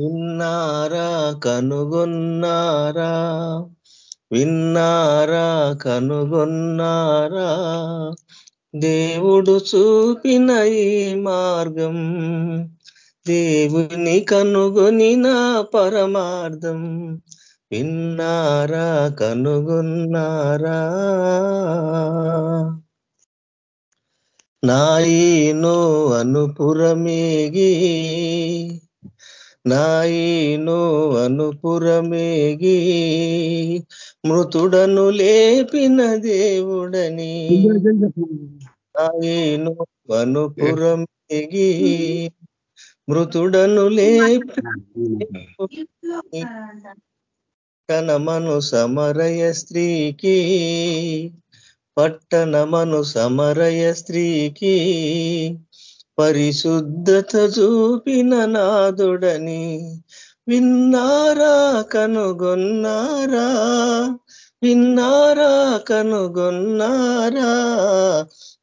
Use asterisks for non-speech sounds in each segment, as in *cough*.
విన్నారా కనుగొన్నారా? విన్నారా కనుగొన్నారా? దేవుడు చూపిన ఈ మార్గం దేవుని కనుగొని నా పరమార్థం. విన్నారా కనుగొన్నారా? నాయనో అనుపురమేగి నాయనో అనుపురమేగి మృతుడను లేపిన దేవుడని. నాయనో అనుపురమేగి మృతుడను లేపిన పట్టణమను సమరయ స్త్రీకి పట్టణమను సమరయ స్త్రీకి పరిశుద్ధత చూపిన నాదుడని విన్నారా కనుగొన్నారా? విన్నారా కనుగొన్నారా?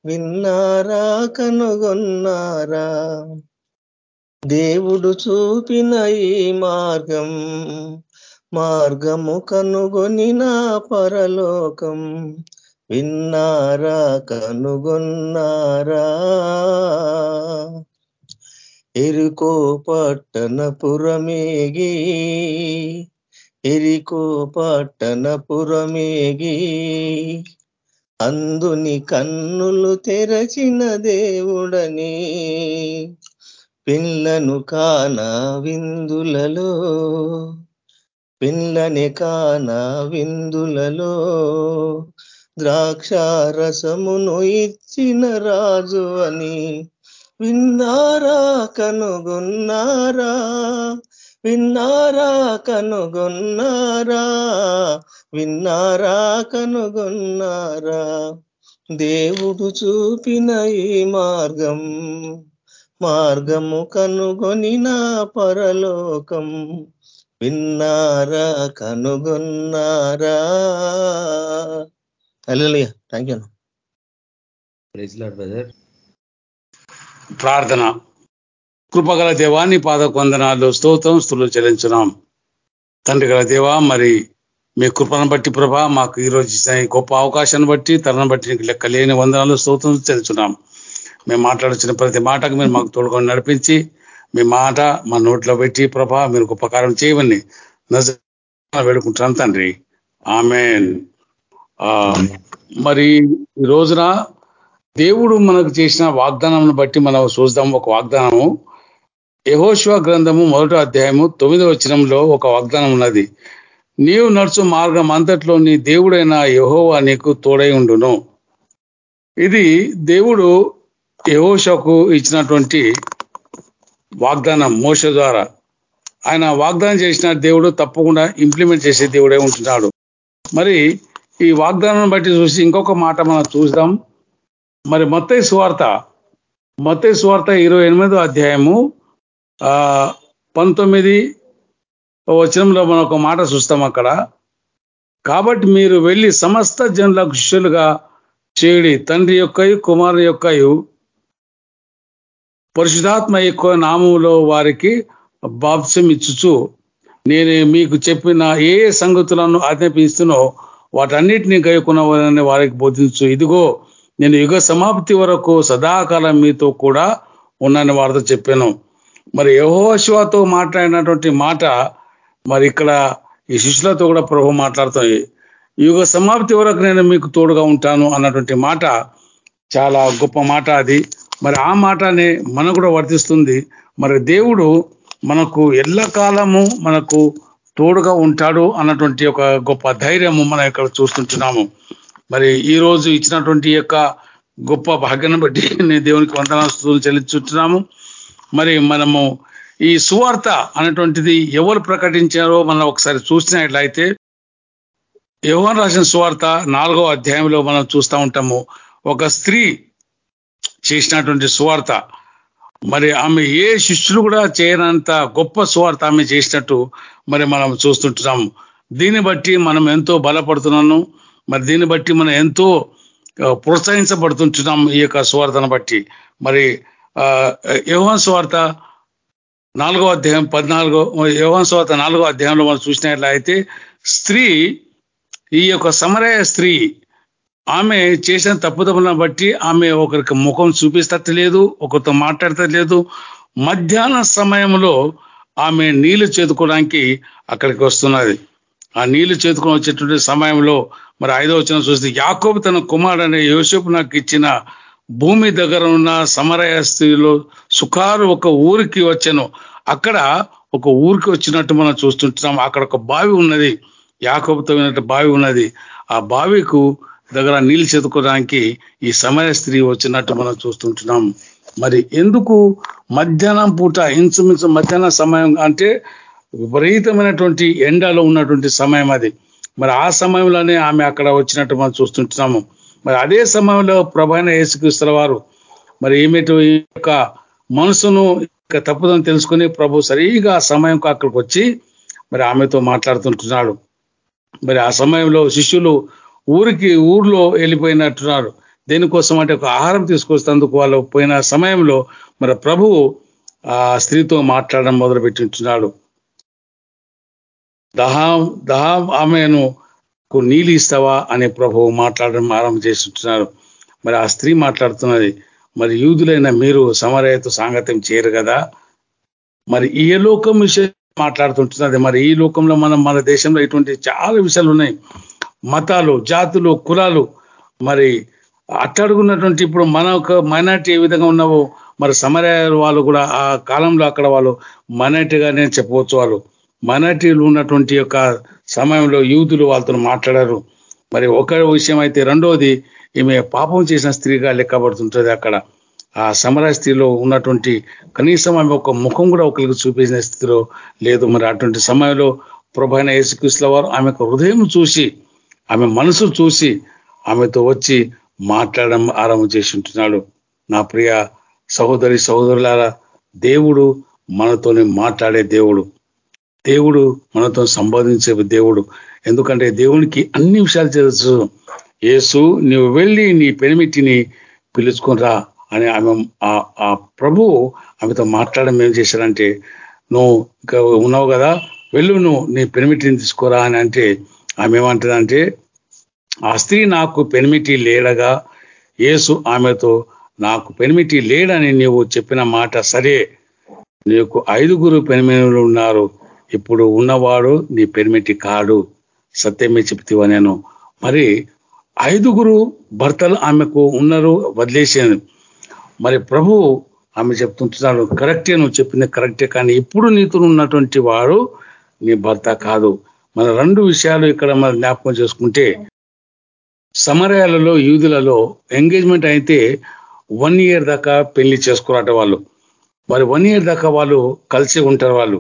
విన్నారా కనుగొన్నారా? దేవుడు చూపిన ఈ మార్గం మార్గము కనుగొని నా పరలోకం. విన్నారా కనుగొన్నారా? ఎరుకో పట్టణపురమేగి ఎరికో పట్టణపురమేగి అందుని కన్నులు తెరచిన దేవుడని పిల్లను కానా విందులలో పిల్లని కానా విందులలో ద్రాక్షారసమును ఇచ్చిన రాజు అని విన్నారా కనుగొన్నారా? విన్నారా కనుగొన్నారా? విన్నారా కనుగొన్నారా? దేవుడు చూపిన ఈ మార్గం మార్గము కనుగొని నా పరలోకం. విన్నారా కనుగొన్నారా? అల్లెలుయ్య థ్యాంక్ యూ బ్రదర్ ప్రార్థన. కృపగల దేవాన్ని పాద కొందనాలు స్తోత్రం స్థులు చెల్లించున్నాం. తండ్రి గల దేవా మరి మీ కృపను బట్టి ప్రభా మాకు ఈరోజు ఇచ్చిన గొప్ప అవకాశాన్ని బట్టి తరుణం బట్టి నీకు లెక్క లేని వందనాలు స్తోత్రం చెల్లించున్నాం. మేము మాట్లాడుచిన ప్రతి మాటకు మీరు మాకు తోడుకొని నడిపించి మీ మాట మా నోట్లో పెట్టి ప్రభా మీరు గొప్ప కార్యం చేయమని నజ వేడుకుంటున్నాం తండ్రి. ఆమెన్. మరి ఈ రోజున దేవుడు మనకు చేసిన వాగ్దానం బట్టి మనం చూద్దాం ఒక వాగ్దానము. యహోశివ గ్రంథము మొదటి అధ్యాయము తొమ్మిదో వచనంలో ఒక వాగ్దానం ఉన్నది. నీవు నడుచు మార్గం అంతట్లో నీ దేవుడైన యహోవా నీకు తోడై ఉండును. ఇది దేవుడు యహోషకు ఇచ్చినటువంటి వాగ్దానం మోస ద్వారా. ఆయన వాగ్దానం చేసిన దేవుడు తప్పకుండా ఇంప్లిమెంట్ చేసే దేవుడే ఉంటున్నాడు. మరి ఈ వాగ్దానం బట్టి చూసి ఇంకొక మాట మనం చూద్దాం. మరి మొత్తయి సువార్త మొత్తయి సువార్త ఇరవై ఎనిమిదో అధ్యాయము పంతొమ్మిది వచనంలో మనం ఒక మాట చూస్తాం అక్కడ. కాబట్టి మీరు వెళ్ళి సమస్త జనులకు శిష్యులుగా చేయడి తండ్రి యొక్కయు కుమారు యొక్కయు పరిశుధాత్మ యొక్క నామంలో వారికి బాప్సం ఇచ్చుచు నేను మీకు చెప్పిన ఏ ఏ సంగతులను ఆజ్ఞాపిస్తున్నో వాటన్నిటిని గైకున్నవారని వారికి బోధించు. ఇదిగో నేను యుగ సమాప్తి వరకు సదాకాలం మీతో కూడా ఉన్నాను వారితో చెప్పాను. మరి యహోశివాతో మాట్లాడినటువంటి మాట మరి ఇక్కడ ఈ శిష్యులతో కూడా ప్రభు మాట్లాడుతాయి యుగ సమాప్తి వరకు నేను మీకు తోడుగా ఉంటాను అన్నటువంటి మాట చాలా గొప్ప మాట అది. మరి ఆ మాటనే మనకు కూడా వర్తిస్తుంది. మరి దేవుడు మనకు ఎల్లకాలము మనకు తోడుగా ఉంటాడు అన్నటువంటి ఒక గొప్ప ధైర్యము మనం ఇక్కడ చూస్తుంటున్నాము. మరి ఈ రోజు ఇచ్చినటువంటి యొక్క గొప్ప భాగ్యాన్ని బట్టి *laughs* నేను దేవునికి వందనాస్తులు చెల్లించుంటున్నాము మరి మనము ఈ సువార్త అనేటువంటిది ఎవరు ప్రకటించారో మనం ఒకసారి చూసినట్లయితే యోహన్ రాసిన సువార్త నాలుగో అధ్యాయంలో మనం చూస్తూ ఉంటాము. ఒక స్త్రీ చేసినటువంటి సువార్త మరి ఆమె ఏ శిష్యులు కూడా చేయనంత గొప్ప సువార్త ఆమె చేసినట్టు మరి మనం చూస్తుంటున్నాము. దీన్ని బట్టి మనం ఎంతో బలపడుతున్నాను. మరి దీన్ని బట్టి మనం ఎంతో ప్రోత్సహించబడుతుంటున్నాం ఈ యొక్క సువార్తను బట్టి. మరి యోహన్ సువార్త నాలుగో అధ్యాయం పద్నాలుగో యోహన్ సోత నాలుగో అధ్యాయంలో మనం చూసినట్లయితే స్త్రీ ఈ యొక్క సమరయ స్త్రీ ఆమె చేసిన తప్పుదములను బట్టి ఆమె ఒకరికి ముఖం చూపిస్తలేదు ఒకరితో మాట్లాడతలేదు మధ్యాహ్న సమయంలో ఆమె నీళ్ళు చేతుకోవడానికి అక్కడికి వస్తున్నది. ఆ నీళ్ళు చేతుకొని వచ్చేటువంటి సమయంలో మరి ఐదో వచ్చిన చూస్తే యాకోబు తన కుమారుడనే యోసేపు నాకు ఇచ్చిన భూమి దగ్గర ఉన్న సమరయ సుఖారు ఒక ఊరికి వచ్చాను. అక్కడ ఒక ఊరికి వచ్చినట్టు మనం చూస్తుంటున్నాం. అక్కడ ఒక బావి ఉన్నది. యాకోబుతో ఉన్నట్టు బావి ఉన్నది. ఆ బావికు దగ్గర నీళ్ళు చెదుకోవడానికి ఈ సమయ స్త్రీ వచ్చినట్టు మనం చూస్తుంటున్నాం. మరి ఎందుకు మధ్యాహ్నం పూట ఇంచుమించు మధ్యాహ్న సమయం అంటే విపరీతమైనటువంటి ఎండలో ఉన్నటువంటి సమయం అది. మరి ఆ సమయంలోనే ఆమె అక్కడ వచ్చినట్టు మనం చూస్తుంటున్నాము. మరి అదే సమయంలో ప్రభాన యేసుక్రీస్తుల వారు మరి ఏమిటి ఈ యొక్క మనసును ఇక తప్పుదని తెలుసుకుని ప్రభు సరిగా ఆ సమయంకు అక్కడికి వచ్చి మరి ఆమెతో మాట్లాడుతుంటున్నాడు. మరి ఆ సమయంలో శిష్యులు ఊరికి ఊర్లో వెళ్ళిపోయినట్టున్నారు. దేనికోసం అంటే ఒక ఆహారం తీసుకొస్తేందుకు వాళ్ళు పోయిన సమయంలో మరి ప్రభువు ఆ స్త్రీతో మాట్లాడడం మొదలుపెట్టింటున్నాడు. దహాం దహాం ఆమెను నీళ్ళు ఇస్తావా అనే ప్రభువు మాట్లాడడం ఆరంభం చేస్తుంటున్నారు. మరి ఆ స్త్రీ మాట్లాడుతున్నది మరి యూదులైన మీరు సమరయతో సాంగత్యం చేయరు కదా? మరి ఈ లోకం విషయం మాట్లాడుతుంటున్నది? మరి ఈ లోకంలో మనం మన దేశంలో ఇటువంటి చాలా విషయాలు ఉన్నాయి. మతాలు జాతులు కులాలు మరి అట్టడుగున్నటువంటి ఇప్పుడు మన ఒక మైనార్టీ ఏ విధంగా ఉన్నావో మరి సమర వాళ్ళు కూడా ఆ కాలంలో అక్కడ వాళ్ళు మైనార్టీగానే చెప్పవచ్చు వాళ్ళు. మైనార్టీలు ఉన్నటువంటి యొక్క సమయంలో యూతులు వాళ్ళతో మాట్లాడారు. మరి ఒక విషయం అయితే రెండోది ఈమె పాపం చేసిన స్త్రీగా లెక్కబడుతుంటుంది అక్కడ. ఆ సమర స్త్రీలో ఉన్నటువంటి కనీసం ఆమె ఒక ముఖం కూడా ఒకరికి చూపించిన స్థితిలో లేదు. మరి అటువంటి సమయంలో ప్రభైన యేసుక్రీస్తుల వారు ఆమె హృదయం చూసి ఆమె మనసు చూసి ఆమెతో వచ్చి మాట్లాడడం ఆరంభం చేసి ఉంటున్నాడు నా ప్రియ సహోదరి సహోదరులారా దేవుడు మనతోనే మాట్లాడే దేవుడు. దేవుడు మనతో సంబోధించే దేవుడు. ఎందుకంటే దేవునికి అన్ని విషయాలు తెలుసు. యేసు నువ్వు వెళ్ళి నీ పెనిమిటిని పిలుచుకునిరా అని ఆమె ఆ ప్రభువు ఆమెతో మాట్లాడడం ఏం చేశారంటే నువ్వు ఇంకా ఉన్నావు కదా వెళ్ళు నువ్వు నీ పెనిమిటిని తీసుకోరా అని అంటే ఆమె ఏమంటుందంటే ఆ స్త్రీ నాకు పెనిమిటి లేడగా యేసు ఆమెతో నాకు పెనిమిటి లేడని నీవు చెప్పిన మాట సరే. నీకు ఐదుగురు పెనిమిలు ఉన్నారు. ఇప్పుడు ఉన్నవాడు నీ పెనిమిటి కాడు. సత్యమే చెప్తివా నేను. మరి ఐదుగురు భర్తలు ఆమెకు ఉన్నారు వదిలేసాను. మరి ప్రభు ఆమె చెప్తుంటున్నాడు కరెక్టే నువ్వు చెప్పింది కరెక్టే కానీ ఇప్పుడు నీతో ఉన్నటువంటి వాడు నీ భర్త కాదు. మన రెండు విషయాలు ఇక్కడ మనం జ్ఞాపకం చేసుకుంటే సమరయాలలో యూదులలో ఎంగేజ్మెంట్ అయితే వన్ ఇయర్ దాకా పెళ్ళి చేసుకురాట వాళ్ళు. మరి వన్ ఇయర్ దాకా వాళ్ళు కలిసి ఉంటారు వాళ్ళు.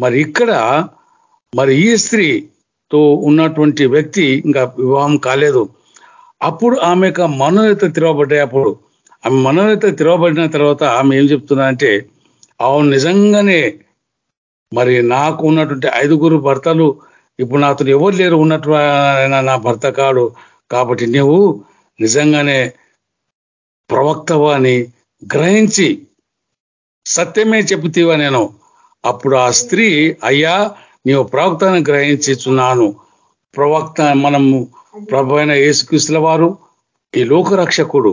మరి ఇక్కడ మరి ఈ స్త్రీతో ఉన్నటువంటి వ్యక్తి ఇంకా వివాహం కాలేదు. అప్పుడు ఆమె యొక్క మనోనేత తిరగబడ్డాయి అప్పుడు. ఆమె మనోనేత తిరగబడిన తర్వాత ఆమె ఏం చెప్తుందంటే అవును నిజంగానే మరి నాకు ఉన్నటువంటి ఐదుగురు భర్తలు ఇప్పుడు నాతో ఎవరు లేరు ఉన్నట్టు నా భర్త కాడు. కాబట్టి నువ్వు నిజంగానే ప్రవక్తవా అని గ్రహించి సత్యమే చెబుతీవా నేను. అప్పుడు ఆ స్త్రీ అయ్యా నీవు ప్రవక్తను గ్రహించుచున్నాను. ప్రవక్త మనము ప్రభు అయిన యేసుక్రీస్తుల వారు ఈ లోకరక్షకుడు.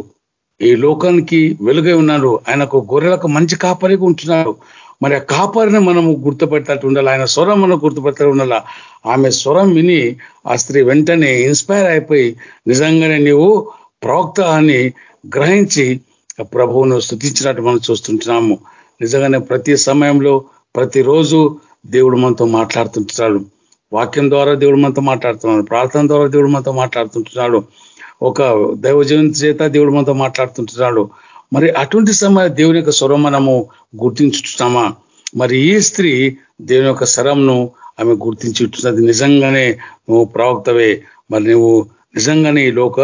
ఈ లోకానికి వెలుగై ఉన్నాడు. ఆయనకు గొర్రెలకు మంచి కాపరిగా ఉంటున్నాడు. మరి ఆ కాపరిని మనము గుర్తుపెట్టేటట్టు ఉండాలి. ఆయన స్వరం మనం గుర్తుపెట్టేటట్టు ఉండాల? ఆమె స్వరం విని ఆ స్త్రీ వెంటనే ఇన్స్పైర్ అయిపోయి నిజంగానే నీవు ప్రవక్త అని గ్రహించి ప్రభువును స్థుతించినట్టు మనం చూస్తుంటున్నాము. నిజంగానే ప్రతి సమయంలో ప్రతిరోజు దేవుడు మనతో మాట్లాడుతుంటున్నాడు. వాక్యం ద్వారా దేవుడు మనతో మాట్లాడుతున్నాడు. ప్రార్థన ద్వారా దేవుడు మనతో మాట్లాడుతుంటున్నాడు. ఒక దైవజీవన చేత దేవుడు మనతో మాట్లాడుతుంటున్నాడు. మరి అటువంటి సమయం దేవుని యొక్క స్వరం మనము గుర్తించుతున్నామా మరి ఈ స్త్రీ దేవుని యొక్క స్వరంను ఆమె గుర్తించుతున్నది నిజంగానే నువ్వు ప్రవక్తవే. మరి నువ్వు నిజంగానే ఈ లోక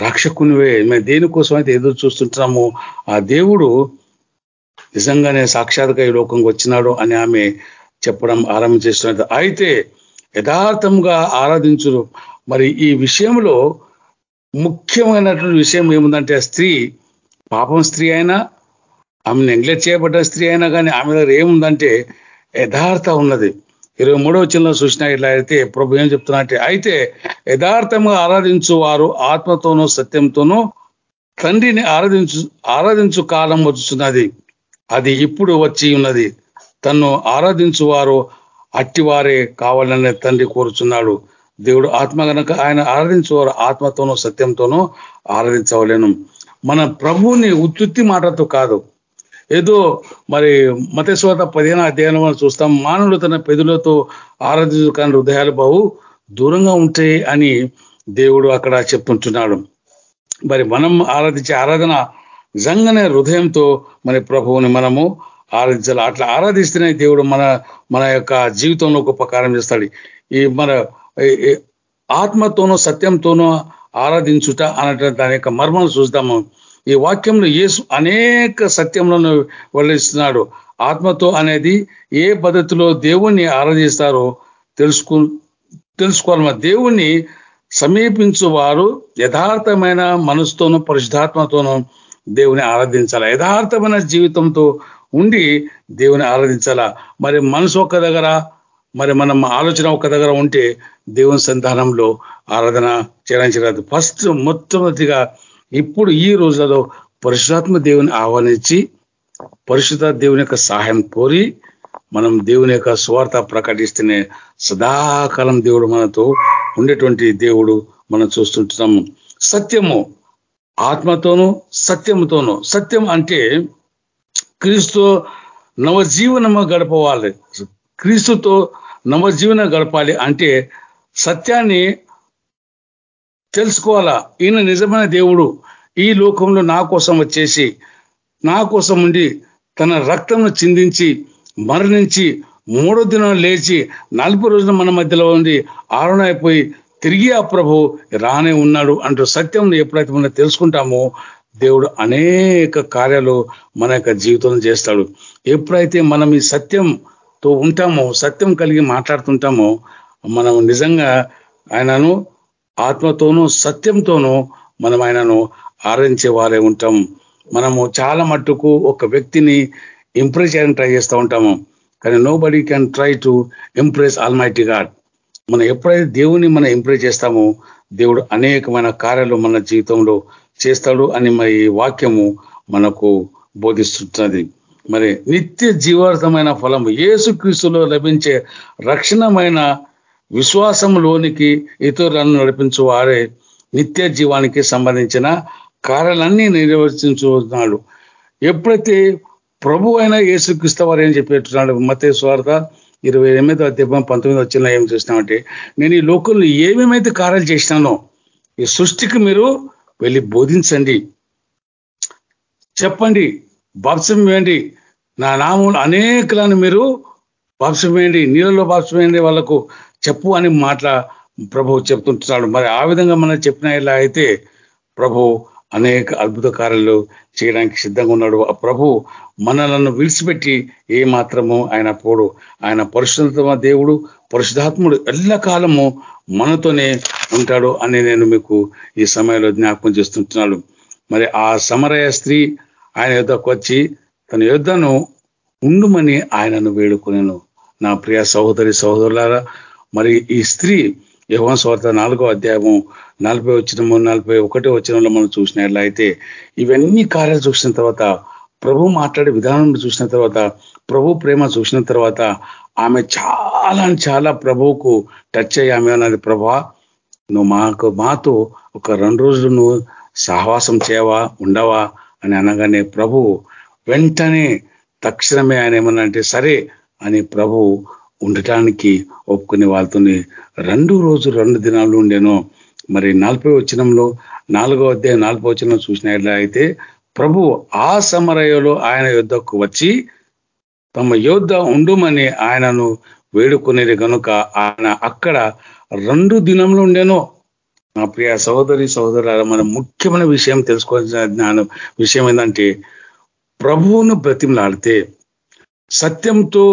రక్షకునివే. మేము దేనికోసం అయితే ఎదురు చూస్తుంటున్నాము ఆ దేవుడు నిజంగానే సాక్షాత్గా ఈ లోకంకి వచ్చినాడు అని ఆమె చెప్పడం ఆరంభించేస్తున్నది అయితే యథార్థంగా ఆరాధించుడు మరి ఈ విషయంలో ముఖ్యమైనటువంటి విషయం ఏముందంటే ఆ స్త్రీ పాపం స్త్రీ అయినా ఆమె నెగ్లెక్ట్ చేయబడ్డ స్త్రీ అయినా కానీ ఆమె దగ్గర ఏముందంటే యథార్థ ఉన్నది. ఇరవై మూడో చిన్న చూసిన ఇట్లా అయితే ప్రభు ఏం చెప్తున్నట్టే అయితే యథార్థంగా ఆరాధించు వారు ఆత్మతోనూ సత్యంతోనూ తండ్రిని ఆరాధించు ఆరాధించు కాలం వచ్చుతున్నది అది ఇప్పుడు వచ్చి ఉన్నది. తను ఆరాధించు వారు అట్టివారే కావాలనే తండ్రి కోరుచున్నాడు. దేవుడు ఆత్మ గనక ఆయన ఆరాధించేవారు ఆత్మతోనూ సత్యంతోనూ ఆరాధించవలేను. మన ప్రభువుని ఉత్తుత్తి మాటతో కాదు. ఏదో మరి మతస్వాత పదిహేన అధ్యయనం చూస్తాం మానవుడు తన పెదులతో ఆరాధించు కానీ హృదయాలు బావు దూరంగా ఉంటాయి అని దేవుడు అక్కడ చెప్తుంటున్నాడు మరి మనం ఆరాధించే ఆరాధన నిజంగానే హృదయంతో మరి ప్రభువుని మనము ఆరాధించాలి. అట్లా ఆరాధిస్తేనే దేవుడు మన మన యొక్క జీవితంలో గొప్ప కార్యం చేస్తాడు. ఈ మన ఆత్మతోనో సత్యంతోనో ఆరాధించుట అనట దాని యొక్క మర్మం చూద్దాము. ఈ వాక్యంలో యేసు అనేక సత్యములను వెల్లడిస్తున్నాడు. ఆత్మతో అనేది ఏ పద్ధతిలో దేవుణ్ణి ఆరాధిస్తారో తెలుసుకు తెలుసుకోవాలి. దేవుణ్ణి సమీపించు వారు యథార్థమైన మనసుతోనూ పరిశుధాత్మతోనూ దేవుని ఆరాధించాలా? యథార్థమైన జీవితంతో ఉండి దేవుని ఆరాధించాలా? మరి మనసు ఒక్క దగ్గర మరి మనం ఆలోచన ఒక్క దగ్గర ఉంటే దేవుని సంతానంలో ఆరాధన చేయడానికి రాదు ఫస్ట్ మొట్టమొదటిగా ఇప్పుడు ఈ రోజులలో పరిశుధాత్మ దేవుని ఆహ్వానించి పరిశుద్ధ దేవుని యొక్క సహాయం కోరి మనం దేవుని యొక్క స్వార్థ ప్రకటిస్తేనే సదాకాలం దేవుడు మనతో ఉండేటువంటి దేవుడు మనం చూస్తుంటున్నాము. సత్యము ఆత్మతోనూ సత్యముతోనూ సత్యం అంటే క్రీస్తు నవజీవనము గడపవాలి. క్రీస్తుతో నవజీవన గడపాలి అంటే సత్యాన్ని తెలుసుకోవాలా? ఈయన నిజమైన దేవుడు. ఈ లోకంలో నా కోసం వచ్చేసి నా కోసం ఉండి తన రక్తంను చిందించి మరణించి మూడో దినం లేచి నలభై రోజుల మన మధ్యలో ఉండి ఆరునైపోయి తిరిగి ఆ ప్రభు రానే ఉన్నాడు అంటూ సత్యం ఎప్పుడైతే మనం తెలుసుకుంటామో దేవుడు అనేక కార్యాలు మన యొక్క జీవితంలో చేస్తాడు. ఎప్పుడైతే మనం ఈ సత్యంతో ఉంటామో సత్యం కలిగి మాట్లాడుతుంటామో మనం నిజంగా ఆయనను ఆత్మతోనూ సత్యంతోనూ మనం ఆయనను ఆరాధించే వారే ఉంటాం. మనము చాలా మట్టుకు ఒక వ్యక్తిని ఇంప్రెస్ చేయడానికి ట్రై చేస్తూ ఉంటాము. కానీ nobody can try to impress almighty God మనం ఎప్పుడైతే దేవుని మనం ఇంప్రెస్ చేస్తామో దేవుడు అనేకమైన కార్యాలు మన జీవితంలో చేస్తాడు అని మరి వాక్యము మనకు బోధిస్తున్నది మరి నిత్య జీవార్థమైన ఫలము ఏసుక్రీస్తులో లభించే రక్షణమైన విశ్వాసంలోనికి ఇతరులను నడిపించు వారే నిత్య జీవానికి సంబంధించిన కార్యాలన్నీ నిర్వర్తించుతున్నాడు ఎప్పుడైతే ప్రభు అయిన యేసుక్రీస్తు వారు ఏం చెప్పేట్టున్నాడు మతే స్వార్థ ఇరవై ఎనిమిదో అధ్యాయం పంతొమ్మిది వచ్చిన ఏం చూసినామంటే నేను ఈ లోకంలో ఏమేమైతే కార్యాలు చేసినానో ఈ సృష్టికి మీరు వెళ్ళి బోధించండి. చెప్పండి. బాప్సం వేయండి నా నామం అనేకలను మీరు బాప్సం వేయండి నీళ్ళలో బాప్సం వేయండి వాళ్ళకు చెప్పు అని మాట్లా ప్రభు చెప్తుంటున్నాడు. మరి ఆ విధంగా మనం చెప్పిన ఇలా అయితే ప్రభు అనేక అద్భుత కార్యాలు చేయడానికి సిద్ధంగా ఉన్నాడు. ఆ ప్రభు మనలను విడిచిపెట్టి ఏ మాత్రము ఆయన పోడు. ఆయన పరిశుద్ధమ దేవుడు పరిశుధాత్ముడు ఎల్లకాలము మనతోనే ఉంటాడు అని నేను మీకు ఈ సమయంలో జ్ఞాపకం చేస్తుంటున్నాడు మరి ఆ సమరయ స్త్రీ ఆయన యుద్ధకు వచ్చి తన యుద్ధను ఉండుమని ఆయనను వేడుకునేను. నా ప్రియ సహోదరి సహోదరులారా మరి ఈ స్త్రీ యవన్ స్వార్థ నాలుగో అధ్యాయము నలభై వచ్చినము నలభై ఒకటో వచ్చినంలో మనం చూసినట్లయితే ఇవన్నీ కార్యాలు చూసిన తర్వాత ప్రభు మాట్లాడే విధానం చూసిన తర్వాత ప్రభు ప్రేమ చూసిన తర్వాత ఆమె చాలా చాలా ప్రభువుకు టచ్ అయ్యి ఆమె అన్నది ప్రభా నువ్వు మాకు మాతో ఒక రెండు రోజులు నువ్వు సహవాసం చేయవా ఉండవా? అని అనగానే ప్రభు వెంటనే తక్షణమే ఆయన ఏమన్నా అంటే సరే అని ప్రభు ఉండటానికి ఒప్పుకునే వాళ్ళతోని రెండు రోజు రెండు దినాలు ఉండేను మరి నలభై వచ్చినంలో నాలుగో అధ్యాయం నలభై వచ్చిన చూసిన అయితే ప్రభు ఆ సమరయలో ఆయన యుద్ధకు వచ్చి తమ యోద్ధ ఉండుమని ఆయనను వేడుకునేది కనుక ఆయన అక్కడ రెండు దినంలో ఉండేనో. నా ప్రియ సహోదరి సహోదరుల మన ముఖ్యమైన విషయం తెలుసుకోవాల్సిన జ్ఞానం విషయం ఏంటంటే ప్రభువును బ్రతిమలాడితే సత్యంతో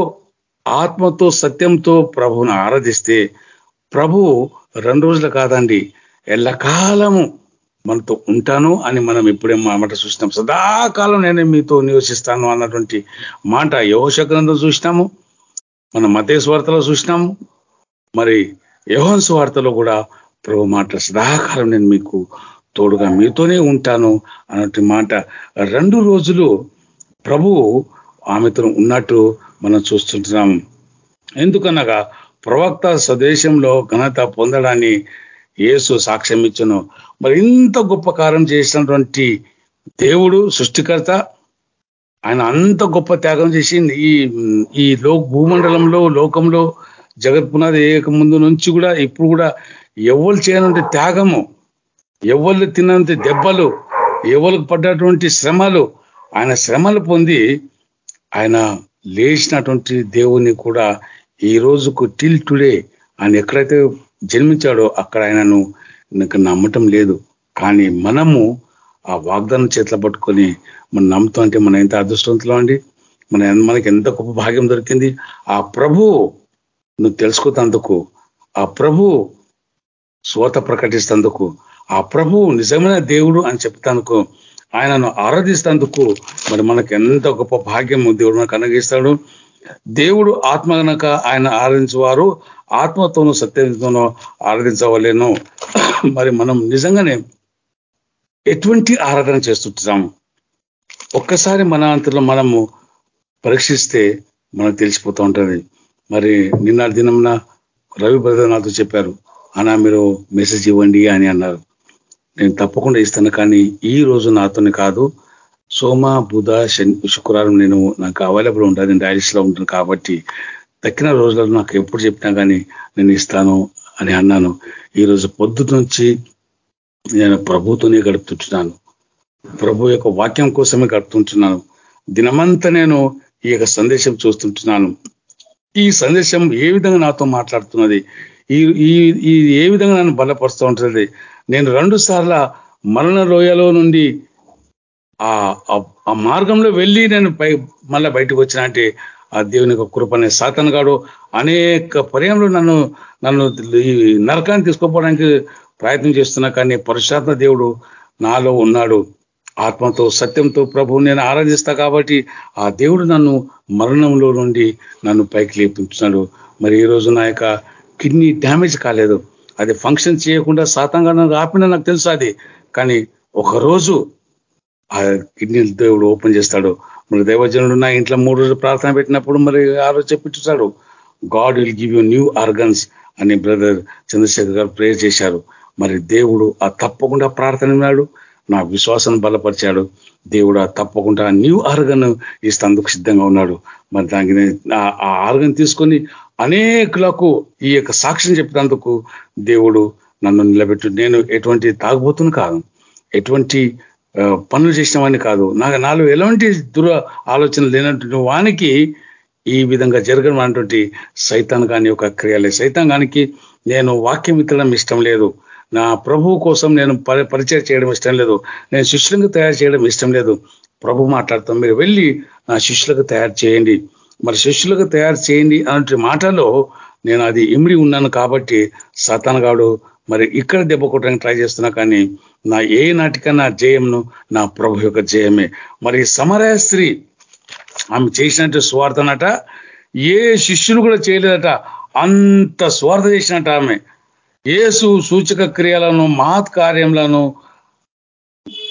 ఆత్మతో సత్యంతో ప్రభువును ఆరాధిస్తే ప్రభువు రెండు రోజులు కాదండి ఎల్లకాలము మనతో ఉంటాను అని మనం ఇప్పుడే మాట చూసినాం. సదాకాలం నేను మీతో నివసిస్తాను అన్నటువంటి మాట యోష గ్రంథం చూసినాము మన మతేశ్ వార్తలో చూసినాము మరి యోహన్ వార్తలో కూడా ప్రభు మాట సదాకాలం నేను మీకు తోడుగా మీతోనే ఉంటాను అన్నటువంటి మాట. రెండు రోజులు ప్రభువు ఆమెతో ఉన్నట్టు మనం చూస్తుంటున్నాం. ఎందుకనగా ప్రవక్త స్వదేశంలో ఘనత పొందడాన్ని యేసు సాక్ష్యం ఇచ్చను మరి ఇంత గొప్ప కార్యం చేసినటువంటి దేవుడు సృష్టికర్త ఆయన అంత గొప్ప త్యాగం చేసింది ఈ ఈ లో భూమండలంలో లోకంలో జగత్ పునాది ఏక ముందు నుంచి కూడా ఇప్పుడు కూడా ఎవరు చేయనంటే త్యాగము ఎవరు తిన్నంత దెబ్బలు ఎవరికి పడ్డటువంటి శ్రమలు ఆయన శ్రమలు పొంది ఆయన లేచినటువంటి దేవుని కూడా ఈ రోజుకు టిల్ టుడే ఆయన ఎక్కడైతే జన్మించాడో అక్కడ ఆయనను నాకు నమ్మటం లేదు. కానీ మనము ఆ వాగ్దానం చేతిలో పట్టుకొని మనం నమ్ముతాం అంటే మనం ఎంత అదృష్టవంతులం అండి? మన మనకి ఎంత గొప్ప భాగ్యం దొరికింది? ఆ ప్రభు నువ్వు తెలుసుకున్నందుకు ఆ ప్రభు స్వత ప్రకటిస్తందుకు ఆ ప్రభు నిజమైన దేవుడు అని చెప్తానుకో ఆయనను ఆరాధిస్తేందుకు మరి మనకు ఎంత గొప్ప భాగ్యం దేవుడు మనకు అనుగ్రహిస్తాడు. దేవుడు ఆత్మ గనక ఆయన ఆరాధించేవారు ఆత్మతోనూ సత్యంతోనూ ఆరాధించవలేను. *clears throat* మరి మనం నిజంగానే ఎటువంటి ఆరాధన చేస్తుంటాము? ఒక్కసారి మన అంతలో మనము పరీక్షిస్తే మనకు తెలిసిపోతూ ఉంటుంది. మరి నిన్న దినమున రవి బ్రదర్ నాతో చెప్పారు అనా మీరు మెసేజ్ ఇవ్వండి అని అన్నారు. నేను తప్పకుండా ఇస్తాను కానీ ఈ రోజు నాతోనే కాదు. సోమ బుధ శని శుక్రవారం నేను నాకు అవైలబుల్ ఉంటాను నేను డైరీస్లో ఉంటాను కాబట్టి తక్కిన రోజులలో నాకు ఎప్పుడు చెప్పినా కానీ నేను ఇస్తాను అని అన్నాను. ఈ రోజు పొద్దు నుంచి నేను ప్రభుతోనే గడుపుతుంటున్నాను. ప్రభు యొక్క వాక్యం కోసమే గడుపుతుంటున్నాను. దినమంతా నేను ఈ యొక్క సందేశం చూస్తుంటున్నాను. ఈ సందేశం ఏ విధంగా నాతో మాట్లాడుతున్నది? ఈ ఈ ఏ విధంగా నన్ను బలపరుస్తూ ఉంటుంది నేను రెండు సార్ల మరణ లోయలో నుండి ఆ ఆ మార్గంలో వెళ్ళి నేను పై మళ్ళీ బయటకు వచ్చిన అంటే ఆ దేవుని యొక్క కృపనే సాతన్ గాడు. అనేక పర్యంలో నన్ను నన్ను ఈ నరకాన్ని తీసుకోపోవడానికి ప్రయత్నం చేస్తున్నా కానీ పరుషాత్మ దేవుడు నాలో ఉన్నాడు. ఆత్మతో సత్యంతో ప్రభు నేను ఆరాధిస్తా కాబట్టి ఆ దేవుడు నన్ను మరణంలో నుండి నన్ను పైకి లేపుతున్నాడు మరి ఈ రోజు నా యొక్క కిడ్నీ డ్యామేజ్ కాలేదు. అది ఫంక్షన్ చేయకుండా సాతంగా నాకు ఆపిన నాకు తెలుసు అది. కానీ ఒకరోజు ఆ కిడ్నీలు దేవుడు ఓపెన్ చేస్తాడు. మరి దైవజనుడు నా ఇంట్లో మూడు రోజులు ప్రార్థన పెట్టినప్పుడు మరి ఆ రోజు చెప్పించాడు God will give you new organs అని బ్రదర్ చంద్రశేఖర్ గారు ప్రేయర్ చేశారు. మరి దేవుడు ఆ తప్పకుండా ప్రార్థన విన్నాడు. నా విశ్వాసం బలపరిచాడు. దేవుడు ఆ తప్పకుండా న్యూ ఆర్గన్ ఇస్తందుకు సిద్ధంగా ఉన్నాడు. మరి దానికి ఆ ఆర్గన్ తీసుకొని అనేకులకు ఈ యొక్క సాక్ష్యం చెప్పినందుకు దేవుడు నన్ను నిలబెట్టు. నేను ఎటువంటి తాగుబోతును కాదు. ఎటువంటి పనులు చేసిన వాడిని కాదు. నాకు నాలో ఎలాంటి దుర ఆలోచన లేనటువంటి వానికి ఈ విధంగా జరగనటువంటి సైతాన్ కాని ఒక క్రియలే సైతాన్ కానికి నేను వాక్యం ఇత్తడం ఇష్టం లేదు. నా ప్రభు కోసం నేను పరిచయం చేయడం ఇష్టం లేదు. నేను శిష్యులకు తయారు చేయడం ఇష్టం లేదు. ప్రభు మాట్లాడతాం. మీరు వెళ్ళి నా శిష్యులకు తయారు చేయండి. మరి శిష్యులకు తయారు చేయండి అనే మాటలో నేను అది ఇమిడి ఉన్నాను కాబట్టి సతనగాడు మరి ఇక్కడ దెబ్బ కొట్టడానికి ట్రై చేస్తున్నా కానీ నా ఏ నాటికన్నా జయంను నా ప్రభు యొక్క జయమే. మరి సమరయ స్త్రీ ఆమె చేసినట్టు స్వార్థనట ఏ శిష్యులు కూడా చేయలేదట అంత స్వార్థ చేసినట్ట ఆమె. ఏసు సూచక క్రియలను మహత్ కార్యములను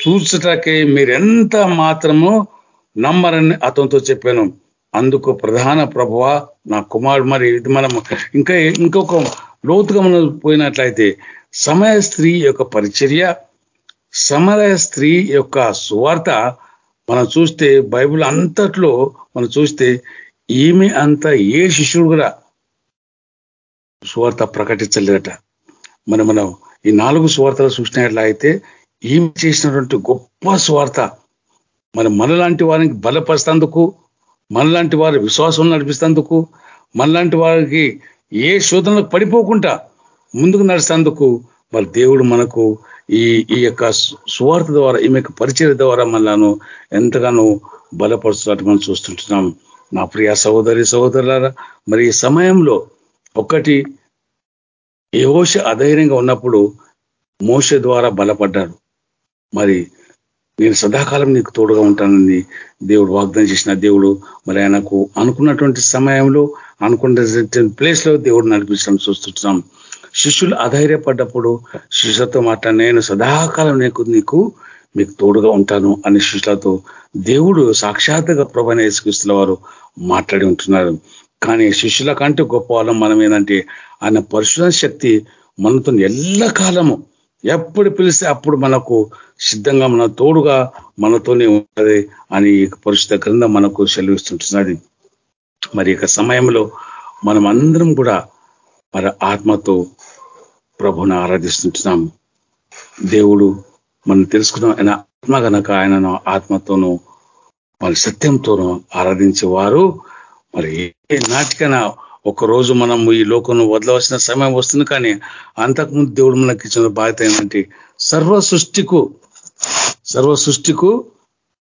చూచటకే మీరెంత మాత్రము నమ్మరని అతనితో చెప్పాను. అందుకు ప్రధాన ప్రభువ నా కుమారుడు. మరి ఇది మనం ఇంకా ఇంకొక లోతుగా మనం పోయినట్లయితే సమయ స్త్రీ యొక్క పరిచర్య సమయ స్త్రీ యొక్క సువార్త మనం చూస్తే బైబిల్ అంతట్లో మనం చూస్తే ఈమె అంత ఏ శిష్యుడు కూడా సువార్త ప్రకటించలేదట. మనం మనం ఈ నాలుగు సువార్తలు చూసినట్లయితే ఈమె చేసినటువంటి గొప్ప సువార్త. మన మనలాంటి వారికి బలపరిస్తేందుకు మనలాంటి వారి విశ్వాసం నడిపిస్తేందుకు మనలాంటి వారికి ఏ శోధనలకు పడిపోకుండా ముందుకు నడిచేందుకు మరి దేవుడు మనకు ఈ ఈ యొక్క సువార్త ద్వారా ఈమె యొక్క పరిచయ ద్వారా మనలను ఎంతగానో బలపరుస్తున్నట్టు మనం చూస్తుంటున్నాం. నా ప్రియ సహోదరి సహోదరులారా మరి ఈ సమయంలో ఒకటి యహోష అధైర్యంగా ఉన్నప్పుడు మోస ద్వారా బలపడ్డాడు. మరి నేను సదాకాలం నీకు తోడుగా ఉంటానని దేవుడు వాగ్దానం చేసిన దేవుడు మరి ఆయనకు అనుకున్నటువంటి సమయంలో అనుకున్న ప్లేస్లో దేవుడు నడిపించడం చూస్తున్నాం. శిష్యులు అధైర్యపడ్డప్పుడు శిష్యులతో మాట నేను సదాకాలం నీకు నీకు మీకు తోడుగా ఉంటాను అని శిష్యులతో దేవుడు సాక్షాత్తుగా ప్రభాని యేసుక్రీస్తుల వారు మాట్లాడి ఉంటున్నారు. కానీ శిష్యుల కంటే గొప్ప వాళ్ళం మనం ఏంటంటే ఆయన పరిశుధ శక్తి మనతో ఎల్లకాలము ఎప్పుడు పిలిస్తే అప్పుడు మనకు సిద్ధంగా మన తోడుగా మనతోనే ఉంటుంది అని పరిశుద్ధ క్రింద మనకు సెలవిస్తుంటున్నది. మరి ఇక సమయంలో మనం అందరం కూడా మరి ఆత్మతో ప్రభుని ఆరాధిస్తుంటున్నాం. దేవుడు మనం తెలుసుకున్నాం ఆయన ఆత్మ గనక ఆయనను ఆత్మతోనూ మరి సత్యంతోనూ ఆరాధించేవారు మరి ఏ నాటికైనా ఒకరోజు మనం ఈ లోకంలో వదలవలసిన సమయం వస్తుంది కానీ అంతకుముందు దేవుడు మనకి ఇచ్చిన బాధ్యత ఏంటంటే సర్వ సృష్టికు సర్వ సృష్టికు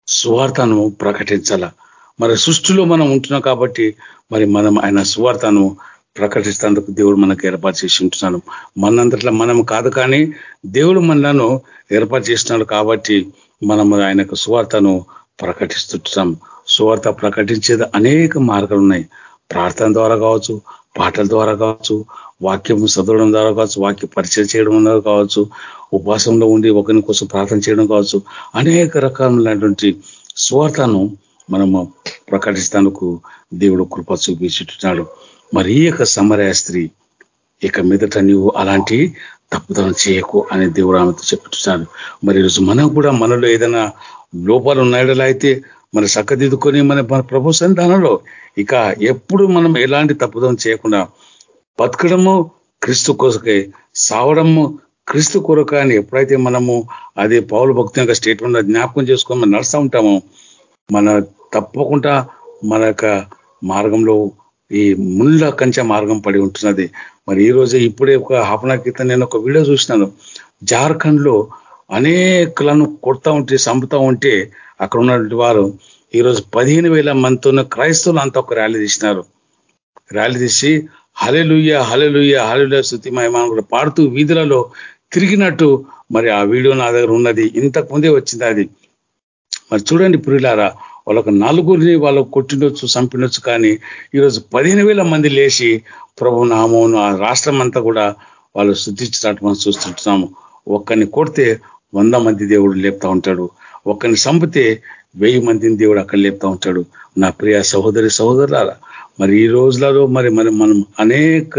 సువార్తను ప్రకటించాల? మరి సృష్టిలో మనం ఉంటున్నాం కాబట్టి మరి మనం ఆయన సువార్తను ప్రకటిస్తేందుకు దేవుడు మనకు ఏర్పాటు చేసి ఉంటున్నాడు. మనంతట్లా మనం కాదు కానీ దేవుడు మనలను ఏర్పాటు చేస్తున్నాడు కాబట్టి మనం ఆయనకు సువార్తను ప్రకటిస్తుంటున్నాం. సువార్త ప్రకటించేది అనేక మార్గాలు ఉన్నాయి. ప్రార్థన ద్వారా కావచ్చు పాటల ద్వారా కావచ్చు వాక్యం చదవడం ద్వారా కావచ్చు వాక్య పరిచయం చేయడం ద్వారా కావచ్చు ఉపవాసంలో ఉండి ఒకరి కోసం ప్రార్థన చేయడం కావచ్చు అనేక రకములైనటువంటి స్వార్థను మనము ప్రకటిస్తానుకు దేవుడు కృప చూపించుతున్నాడు మరి ఈ యొక్క సమరయ స్త్రీ ఇక మీదట నీవు అలాంటి తప్పుదనం చేయకు అని దేవుడు ఆమెతో చెప్తున్నాడు మరి ఈరోజు మనం కూడా మనలో ఏదైనా లోపాలు ఉన్నాయడలా అయితే మన చక్కదిద్దుకొని మన మన ప్రభు సంతానంలో ఇక ఎప్పుడు మనం ఎలాంటి తప్పుదం చేయకుండా బతకడము క్రీస్తు కోసకే సావడము క్రీస్తు కొరక అని ఎప్పుడైతే మనము అది పౌరు భక్తి యొక్క స్టేట్మెంట్ జ్ఞాపకం చేసుకొని మనం నడుస్తూ ఉంటామో మన తప్పకుండా మన యొక్క మార్గంలో ఈ ముళ్ళ కంచె మార్గం పడి ఉంటున్నది. మరి ఈ రోజు ఇప్పుడే ఒక హాఫ్ అన్ అవర్ క్రితం నేను ఒక వీడియో చూసినాను. జార్ఖండ్లో అనేకులను కొడతా ఉంటే చంపుతా ఉంటే అక్కడ ఉన్నటువంటి వారు ఈరోజు పదిహేను వేల మందితో క్రైస్తవులు అంతా ఒక ర్యాలీ తీసినారు. ర్యాలీ తీసి హలెలుయ్య హలెలుయ్య హలెలుయ శృతి మహిమాను కూడా పాడుతూ వీధులలో తిరిగినట్టు మరి ఆ వీడియో నా దగ్గర ఉన్నది. ఇంతకు ముందే వచ్చింది అది. మరి చూడండి పురిలారా వాళ్ళకు నలుగురిని వాళ్ళు కొట్టిండొచ్చు చంపిండొచ్చు కానీ ఈరోజు పదిహేను వేల మంది లేచి ప్రభు నామం ఆ రాష్ట్రం అంతా కూడా వాళ్ళు శుద్ధించినట్టు మనం చూస్తుంటున్నాము. ఒక్కరిని కొడితే వంద మంది దేవుడు లేపుతా ఉంటాడు. ఒక్కరిని చంపితే వెయ్యి మందిని దేవుడు అక్కడ లేపుతా ఉంటాడు. నా ప్రియ సహోదరి సహోదరులారా మరి ఈ రోజులలో మరి మరి మనం అనేక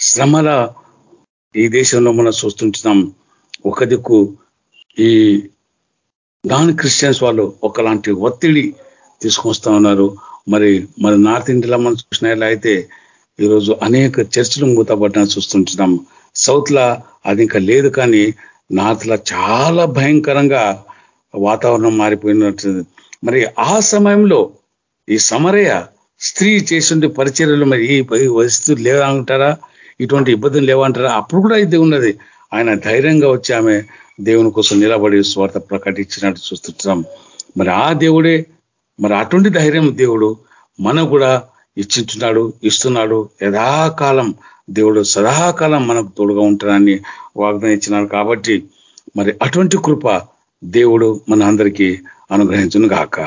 శ్రమల ఈ దేశంలో మనం చూస్తుంటున్నాం. ఒక దిక్కు ఈ నాన్ క్రిస్టియన్స్ వాళ్ళు ఒకలాంటి ఒత్తిడి తీసుకొస్తా ఉన్నారు. మరి మరి నార్త్ ఇండియాలో మనం చూసినట్లయితే అయితే ఈరోజు అనేక చర్చలు మూతపడ్డా చూస్తుంటున్నాం. సౌత్ లా అది ఇంకా లేదు కానీ నార్త్ చాలా భయంకరంగా వాతావరణం మారిపోయినట్టు. మరి ఆ సమయంలో ఈ సమరయ స్త్రీ చేసిన పరిచర్యలు మరి ఈ వస్తువులు లేవా అంటారా ఇటువంటి ఇబ్బందులు లేవంటారా? అప్పుడు కూడా ఇది ఉన్నది. ఆయన ధైర్యంగా వచ్చి ఆమె దేవుని కోసం నిలబడి స్వార్థ ప్రకటించినట్టు చూస్తుంటాం. మరి ఆ దేవుడే మరి అటువంటి ధైర్యం దేవుడు మనకు కూడా ఇచ్చింటున్నాడు ఇస్తున్నాడు. యథాకాలం దేవుడు సదాకాలం మనకు తోడుగా ఉంటాడని వాగ్దానం ఇచ్చినాడు కాబట్టి మరి అటువంటి కృప దేవుడు మన అందరికీ అనుగ్రహించును గాక.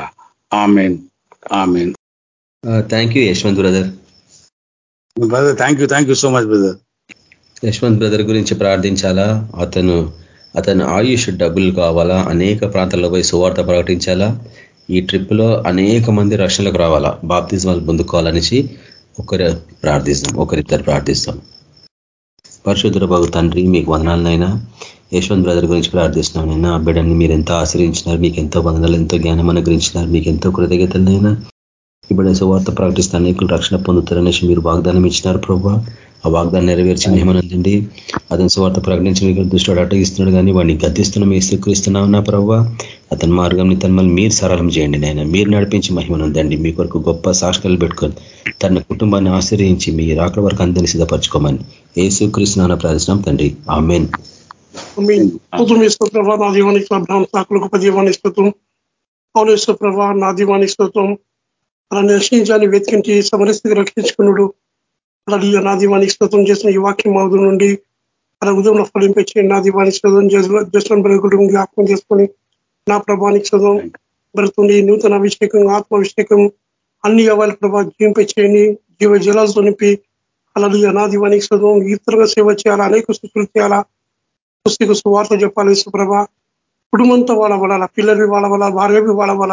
Amen. Amen. Thank you Yashwanth brother brother thank you thank you so much brother Yashwanth brother గురించి ప్రార్థించాలా? అతను అతను ఆయుష్ డబ్బులు కావాలా? అనేక ప్రాంతాల్లో పోయి సువార్త ప్రకటించాలా? ఈ ట్రిప్లో అనేక మంది రక్షణలకు రావాలా? బాప్తిజమాలు పొందుకోవాలనేసి ఒకరు ప్రార్థిస్తాం ఒకరిద్దరు ప్రార్థిస్తాం. పరిశుద్ధుల బాబు తండ్రి మీకు వందనాలనైనా యశ్వంత్ బ్రదర్ గురించి ప్రార్థిస్తున్నాం నైనా ఆ బిడ్డని మీరు ఎంతో ఆశ్రయించినారు మీకు ఎంతో వందనాలు ఎంతో జ్ఞానం అనుగ్రహించినారు మీకు ఎంతో కృతజ్ఞతలైనా ఇప్పుడు సువార్త ప్రకటిస్తే అనేకులు రక్షణ పొందుతారనేసి మీరు వాగ్దానం ఇచ్చినారు ప్రభావ ఆ వాగ్దానం నెరవేర్చి మేమనందండి అతని స్వార్థ ప్రకటించిన దృష్టి అటగిస్తున్నాడు కానీ వాడిని గద్దిస్తున్నాం స్వీకరిస్తున్నాం నా ప్రభావ అతని మార్గంని తన మళ్ళీ మీరు సరళం చేయండి నాయన. మీరు నడిపించి మహిమనందండి. మీ కొరకు గొప్ప సాక్షాలు పెట్టుకొని తన కుటుంబాన్ని ఆశ్రయించి మీ రాకడ వరకు అందరినీ సిద్ధపరచుకోమని ఏ స్వీకరిస్తున్నాన ప్రార్థిస్తున్నాం తండ్రి. ఆమెన్. ప్రభా నా దీవానికి బ్రహ్మ సాకులకు పదీవానికి స్తోత్రం. ప్రభా నా దీవానికి స్తోత్రం. అలా నశించాన్ని వెతికించి సమరస్థితి రక్షించుకున్నాడు. అలా నా దీవానికి స్తోత్రం చేసిన ఈ వాక్యం మౌదు నుండి అలా ఉదయంలో ఫలింపించి నా దీవానికి స్తోత్రం చేసిన కుటుంబం జ్ఞాపకం చేసుకొని నా ప్రభానికి చదువు బ్రతుండి నూతన అభిషేకం ఆత్మాభిషేకం అన్ని అవ్వాలి ప్రభా జీవింపచేయని జీవ జలాలతో నింపి అలా నా దీవానికి చదువు ఇతరుగా సేవ చేయాలా అనేక సృష్టిలు చేయాలా పుస్తక సువార్త చెప్పాలి సుప్రభ కుటుంబంతో వాళ్ళ వల్ల పిల్లలు వాళ్ళ వల్ల భార్యవి వాళ్ళ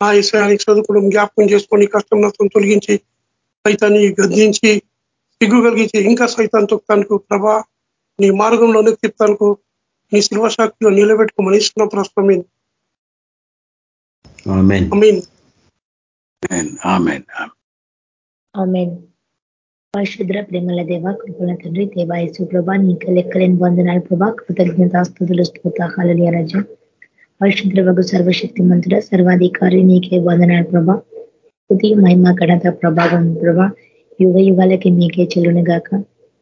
నా ఈశ్వరానికి చదువుకోవడం జ్ఞాపకం చేసుకొని కష్టం నష్టం తొలగించి సైతాన్ని గద్దించి సిగ్గు కలిగించి ఇంకా సైతాన్ని తొక్తానికి ప్రభా నీ మార్గంలోనే తిప్తానికి నీ శిల్వశాక్తిలో నిలబెట్టుకోమని ఇస్తున్న ప్రస్తుతం పరిశుద్ర ప్రేమల దేవ కృపల తండ్రి దేవాయసు ప్రభా నీకు లెక్కలేని వందనాలు ప్రభా కృతజ్ఞతాస్తుతులు స్తోతాహాలు రజ. పరిశుద్ర వగు సర్వశక్తి మంతుడ సర్వాధికారి నీకే వందనాలు ప్రభా. తుది మహిమ గణత ప్రభావం ప్రభా. యుగ యుగాలకి మీకే చెల్లును గాక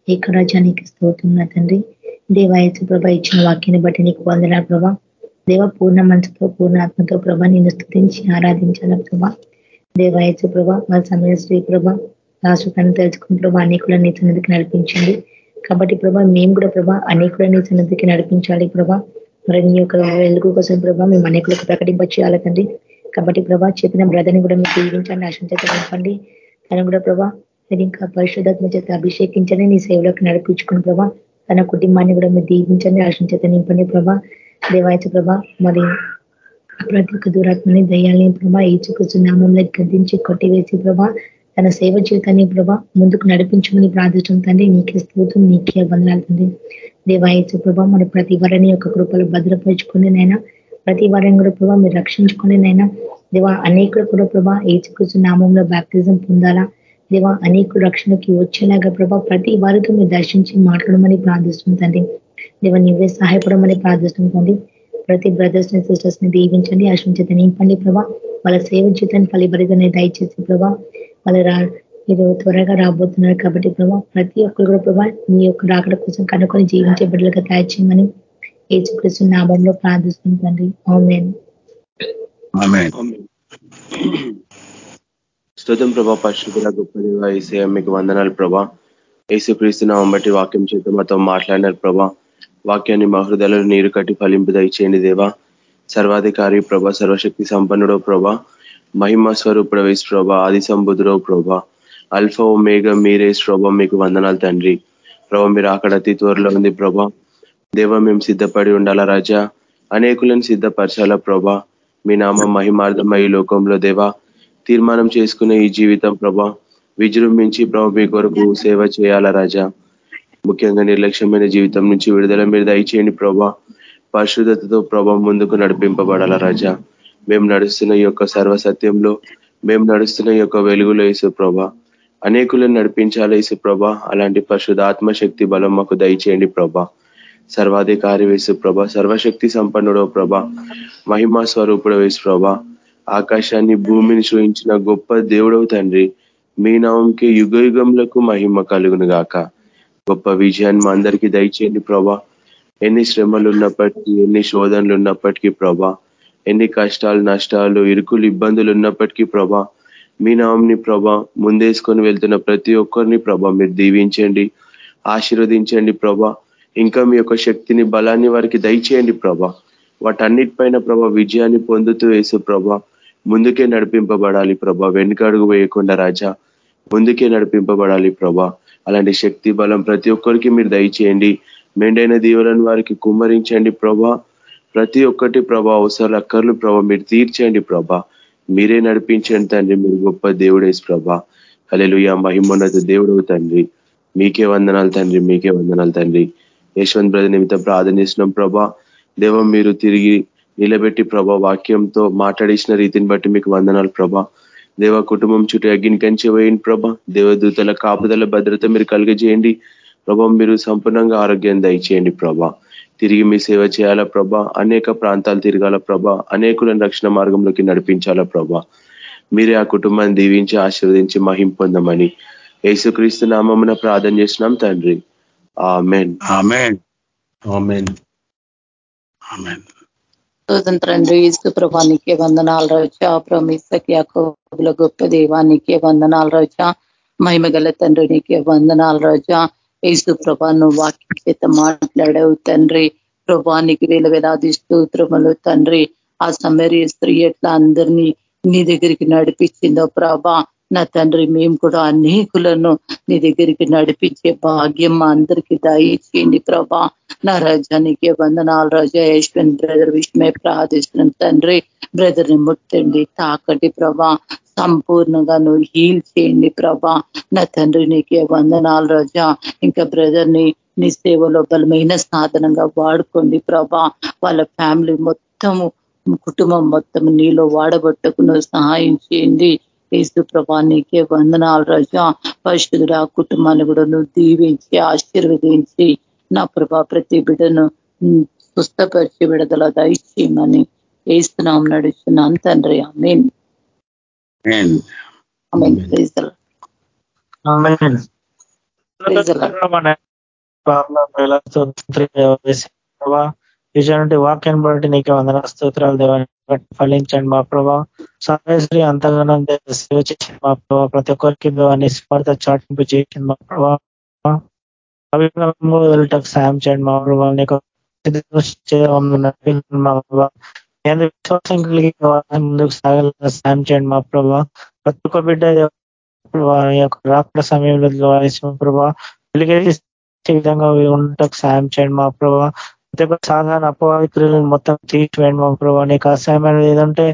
ఏకరాజానికి స్తోతున్న తండ్రి. దేవాయసు ప్రభ ఇచ్చిన వాక్యాన్ని బట్టి నీకు వందనాలు ప్రభా. దేవ పూర్ణ మనసుతో పూర్ణ ఆత్మతో ప్రభా నిన్ను స్థుతించి ఆరాధించాల ప్రభా. దేవాయసు ప్రభ వాళ్ళ సమయ శ్రీ ప్రభ రాష్ట్రాన్ని తెలుసుకున్న ప్రభా అనేకుల నీ సన్నిధికి నడిపించండి. కాబట్టి ప్రభా మేము కూడా ప్రభా అనేకుల నీ సన్నిధికి నడిపించాలి ప్రభా. మరి నీ యొక్క వెలుగు కోసం ప్రభా మేము అనేకులకు ప్రకటింపచేయాలి తండ్రి. కాబట్టి ప్రభా చెప్పిన బ్రదర్ని కూడా మీరు దీవించండి ఆశించండి తను కూడా ప్రభా నేను ఇంకా పరిశుధాత్మ చేత అభిషేకించండి నీ సేవలోకి నడిపించుకుని ప్రభా తన కుటుంబాన్ని కూడా మీరు దీవించండి ఆశించేత నింపండి ప్రభా. దేవాయచ ప్రభా మరి ప్రతి ఒక్క దూరాత్మని దయ్యాలని ప్రభా ఈచుకొచ్చున్నామంలో గద్దించి కొట్టివేసి ప్రభా తన సేవ జీవితాన్ని ప్రభా ముందుకు నడిపించుకుని ప్రార్థించడం తండ్రి నీకే స్థూతం నీకే వందనాలు దేవాయచ ప్రభా మన ప్రతి వరని యొక్క కృపలు భద్రపరుచుకుని నైనా ప్రతి వారం కూడా ప్రభా మీరు రక్షించుకుని నైనా దేవా అనేకుడు కూడా ప్రభా ఏచుకృష్ణ నామంలో బ్యాప్టిజం పొందాలా. దేవా అనేకులు రక్షణకి వచ్చేలాగా ప్రభా ప్రతి వారితో మీరు దర్శించి మాట్లాడమని ప్రార్థిస్తుందండి దేవ నీవే సహాయపడమని ప్రార్థిస్తుందండి ప్రతి బ్రదర్స్ని సిస్టర్స్ని దీవించండి ఆశించేత నింపండి ప్రభా. వాళ్ళ సేవ జీతాన్ని ఫలిభరితని దయచేసి ప్రభా వాళ్ళ రా మీరు త్వరగా రాబోతున్నారు కాబట్టి ప్రభా ప్రతి ఒక్కరు కూడా ప్రభా నీ యొక్క రాకడ కోసం కనుక్కొని జీవించే బిడ్డలుగా తయారు చేయమని ఏచుకృష్ణ నామంలో ప్రార్థిస్తుంది స్తోతం ప్రభా పరిశుద్ధుల గొప్ప దేవ మీకు వందనాలు ప్రభా. ఏసు క్రీస్తునామం బట్టి వాక్యం చేత మాతో మాట్లాడినారు ప్రభా. వాక్యాన్ని మా హృదయాలను నీరు కట్టి ఫలింపు దయచేయండి దేవా. సర్వాధికారి ప్రభ సర్వశక్తి సంపన్నుడో ప్రభా. మహిమ స్వరూపుడ వేసు ప్రభా ఆది సంబుధుడో ప్రభా. అల్ఫా మేఘ మీరే ప్రభా మీకు వందనాలు తండ్రి. ప్రభా మీరు అక్కడ అతి త్వరలో ఉంది ప్రభా. దేవ మేము సిద్ధపడి ఉండాలా రాజా? అనేకులను సిద్ధపరచాలా ప్రభా? మీ నామ మహిమార్థమ ఈ లోకంలో దేవా. తీర్మానం చేసుకునే ఈ జీవితం ప్రభా విజృంభించి ప్రభా మీ కొరకు సేవ చేయాలా రాజా? ముఖ్యంగా నిర్లక్ష్యమైన జీవితం నుంచి విడుదల మీద దయచేయండి ప్రభా. పరిశుద్ధతతో ప్రభా ముందుకు నడిపింపబడాల రాజా? మేము నడుస్తున్న ఈ యొక్క సర్వసత్యంలో మేము నడుస్తున్న ఈ యొక్క వెలుగులో వేసు ప్రభా. అనేకులను నడిపించాలి వేసు ప్రభా? అలాంటి పరిశుద్ధ ఆత్మశక్తి బలం మాకు దయచేయండి ప్రభా. సర్వాధికారి వేసు ప్రభ సర్వశక్తి సంపన్నుడో ప్రభ. మహిమా స్వరూపుడు వేసు ప్రభ. ఆకాశాన్ని భూమిని సృహించిన గొప్ప దేవుడవు తండ్రి మీ నామంకి యుగ యుగంలకు మహిమ కలుగును గాక గొప్ప విజయాన్ని మా అందరికీ దయచేయండి ప్రభా. ఎన్ని శ్రమలు ఉన్నప్పటికీ ఎన్ని శోధనలు ఉన్నప్పటికీ ప్రభా. ఎన్ని కష్టాలు నష్టాలు ఇరుకులు ఇబ్బందులు ఉన్నప్పటికీ ప్రభా. మీ నామంని ప్రభా ముందేసుకొని వెళ్తున్న ప్రతి ఒక్కరిని ప్రభా మీరు దీవించండి ఆశీర్వదించండి ప్రభా. ఇంకా మీ యొక్క శక్తిని బలాన్ని వారికి దయచేయండి ప్రభా. వాటన్నిటిపైన ప్రభా విజయాన్ని పొందుతూ వేసు ప్రభా ముందుకే నడిపింపబడాలి ప్రభా. వెనుకడుగు వేయకుండా రాజా ముందుకే నడిపింపబడాలి ప్రభా. అలాంటి శక్తి బలం ప్రతి ఒక్కరికి మీరు దయచేయండి. మెండైన దీవులను వారికి కుమ్మరించండి ప్రభా. ప్రతి ఒక్కటి ప్రభా అవసరాలు అక్కర్లు ప్రభా. మీరు తీర్చండి ప్రభా. మీరే నడిపించండి తండ్రి. మీరు గొప్ప దేవుడేసి ప్రభా. అలెలుయ మహిమోన్నత దేవుడు తండ్రి. మీకే వందనాలు తండ్రి. మీకే వందనాలు తండ్రి. యశ్వంత్ బ్రదర్ నిమిత్తం ప్రార్థన చేసినాం ప్రభా. దేవం మీరు తిరిగి నిలబెట్టి ప్రభా వాక్యంతో మాట్లాడేసిన రీతిని బట్టి మీకు వందనాలు ప్రభా. దేవ కుటుంబం చుట్టూ అగ్గిని కంచి వేయండి ప్రభా. దేవదూతల కాపుదల భద్రత మీరు కలిగజేయండి. ప్రభా మీరు సంపూర్ణంగా ఆరోగ్యాన్ని దయచేయండి ప్రభా. తిరిగి మీ సేవ చేయాలా ప్రభా? అనేక ప్రాంతాలు తిరగాల ప్రభా? అనేకులను రక్షణ మార్గంలోకి నడిపించాలా ప్రభా? మీరే ఆ కుటుంబాన్ని దీవించి ఆశీర్వదించి మహిం పొందమని యేసుక్రీస్తు నామమున ప్రార్థన చేసినాం తండ్రి. స్వతంత్రండ్రి ఈసు ప్రభానికే వందనాలు రోజా ప్రమిసకి అకోబుల గొప్ప దేవానికే వందనాలు రోజా మహిమ గల తండ్రి నీకే వందనాలు రోజా యేసు ప్రభా నువ్వు వాక్యం చేత మాట్లాడావు తండ్రి. ప్రభానికి వేల వేలాది స్తోత్రములు తండ్రి. ఆ సమరీ స్త్రీ ఎట్లా అందరినీ నీ దగ్గరికి నడిపించిందో ప్రభా నా తండ్రి మేము కూడా అనేకులను నీ దగ్గరికి నడిపించే భాగ్యం మా అందరికి దయచేయండి ప్రభా. నా రజానికి వందనాలు రజా. యశ్వంత్ బ్రదర్ విషయమే ప్రార్థిస్తున్నాం. తండ్రి బ్రదర్ని ముట్టండి తాకండి ప్రభా. సంపూర్ణంగా నువ్వు హీల్ చేయండి ప్రభా. నా తండ్రి నీకే వందనాలు రజా. ఇంకా బ్రదర్ని నీ సేవలో బలమైన సాధనంగా వాడుకోండి ప్రభా. వాళ్ళ ఫ్యామిలీ మొత్తము కుటుంబం మొత్తం నీలో వాడబట్టకు నువ్వు సహాయం చేయండి. యేసు ప్రభా నీకే వందనాలు రజా. పరిశుద్ధుడు ఆ కుటుంబాన్ని కూడా నువ్వు దీవించి ఆశీర్వదించి నా ప్రభా ప్రతి బిడ్డను స్వస్థపరిచి విడుదల దయచేయమని వేస్తున్నాం నడుస్తున్నాను తండ్రి. ఇటువంటి వాక్యాన్ని బట్టి నీకు వందన స్తోత్రాలు దేవాన్ని ఫలించండి మా ప్రభా. సర్వేశ్వరి అంతగానో సేవ చేసింది మా ప్రభావ ప్రతి ఒక్కరికి దేవాన్ని చాటింపు చేసింది మా ప్రభావ వెళ్ళటకు సాయం చేయండి మా ప్రభావ నేను విశ్వాసం కలిగి ముందుకు సాగాల సాయం చేయండి మా ప్రభావ ప్రతి ఒక్క బిడ్డ యొక్క రాకడ సమయంలో ప్రభావ వెలిగేసి విధంగా ఉండటకు సాయం చేయండి మా ప్రభావ ప్రతి ఒక్క సాధారణ అపవిత్రులను మొత్తం తీసివేయండి మా ప్రభావ నీకు అసహ్యమైన ఏదంటే